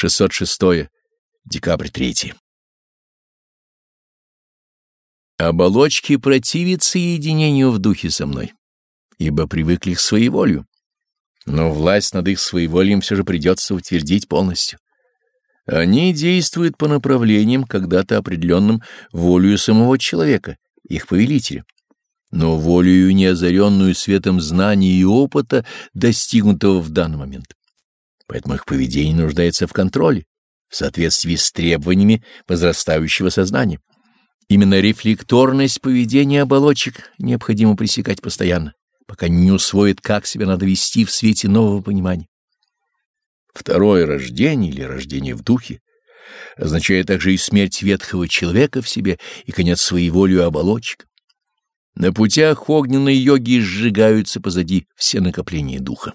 606. Декабрь 3. Оболочки противятся единению в духе со мной, ибо привыкли к своеволию, но власть над их своеволием все же придется утвердить полностью. Они действуют по направлениям, когда-то определенным волею самого человека, их повелителя, но волею неозаренную светом знаний и опыта, достигнутого в данный момент. Поэтому их поведение нуждается в контроле, в соответствии с требованиями возрастающего сознания. Именно рефлекторность поведения оболочек необходимо пресекать постоянно, пока не усвоит, как себя надо вести в свете нового понимания. Второе рождение или рождение в духе означает также и смерть ветхого человека в себе и конец своеволию оболочек. На путях огненной йоги сжигаются позади все накопления духа.